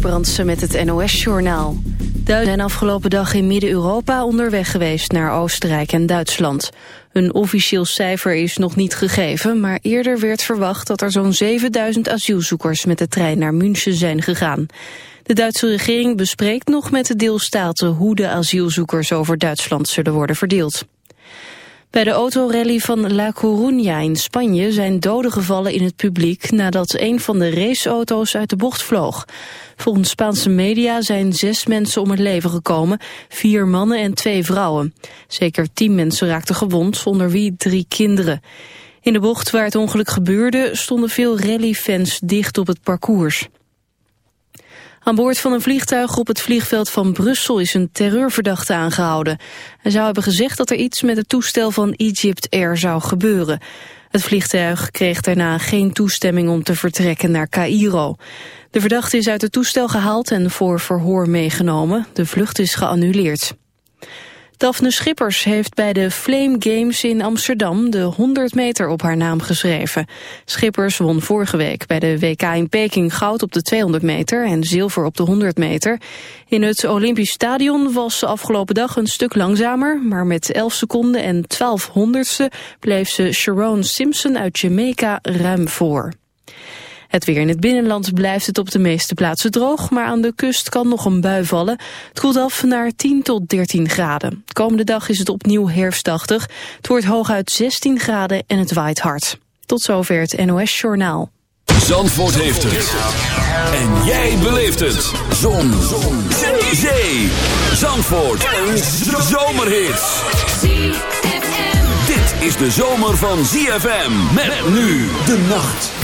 Brandsen met het NOS-journaal. Duitsers zijn afgelopen dag in Midden-Europa onderweg geweest naar Oostenrijk en Duitsland. Een officieel cijfer is nog niet gegeven, maar eerder werd verwacht dat er zo'n 7000 asielzoekers met de trein naar München zijn gegaan. De Duitse regering bespreekt nog met de deelstaten hoe de asielzoekers over Duitsland zullen worden verdeeld. Bij de autorally van La Coruña in Spanje zijn doden gevallen in het publiek nadat een van de raceauto's uit de bocht vloog. Volgens Spaanse media zijn zes mensen om het leven gekomen, vier mannen en twee vrouwen. Zeker tien mensen raakten gewond, onder wie drie kinderen. In de bocht waar het ongeluk gebeurde stonden veel rallyfans dicht op het parcours. Aan boord van een vliegtuig op het vliegveld van Brussel is een terreurverdachte aangehouden. Hij zou hebben gezegd dat er iets met het toestel van Egypt Air zou gebeuren. Het vliegtuig kreeg daarna geen toestemming om te vertrekken naar Cairo. De verdachte is uit het toestel gehaald en voor verhoor meegenomen. De vlucht is geannuleerd. Daphne Schippers heeft bij de Flame Games in Amsterdam de 100 meter op haar naam geschreven. Schippers won vorige week bij de WK in Peking goud op de 200 meter en zilver op de 100 meter. In het Olympisch Stadion was ze afgelopen dag een stuk langzamer, maar met 11 seconden en 12 honderdste bleef ze Sharon Simpson uit Jamaica ruim voor. Het weer in het binnenland blijft het op de meeste plaatsen droog, maar aan de kust kan nog een bui vallen. Het koelt af naar 10 tot 13 graden. De komende dag is het opnieuw herfstachtig. Het wordt hooguit 16 graden en het waait hard. Tot zover het NOS Journaal. Zandvoort heeft het. En jij beleeft het. Zon. Zon. Zee. Zee. Zandvoort. Een zomerhit. Dit is de zomer van ZFM. Met nu de nacht.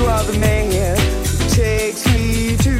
You are the man who takes me to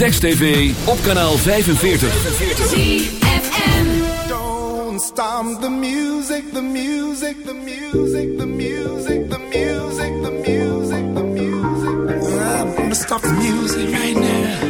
Text TV, op kanaal 45. ZFM. Don't stop the music, the music, the music, the music, the music, the music, the music. I'm gonna stop the music right now.